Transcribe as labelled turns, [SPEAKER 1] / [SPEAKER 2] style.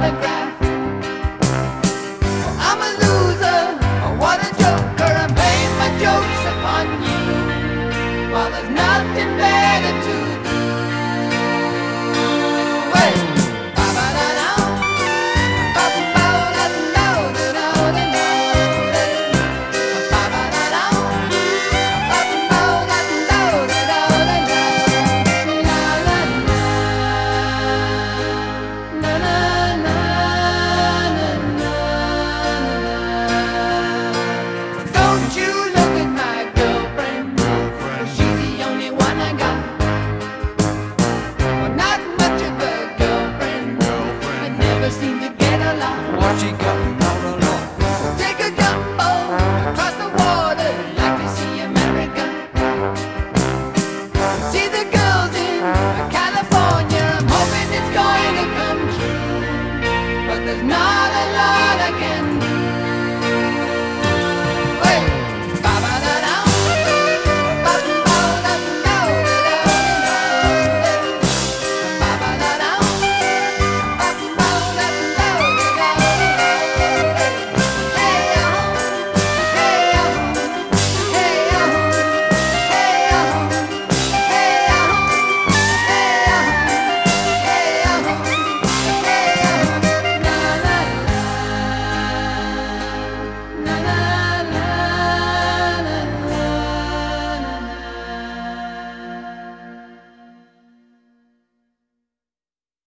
[SPEAKER 1] the ground. What
[SPEAKER 2] you got?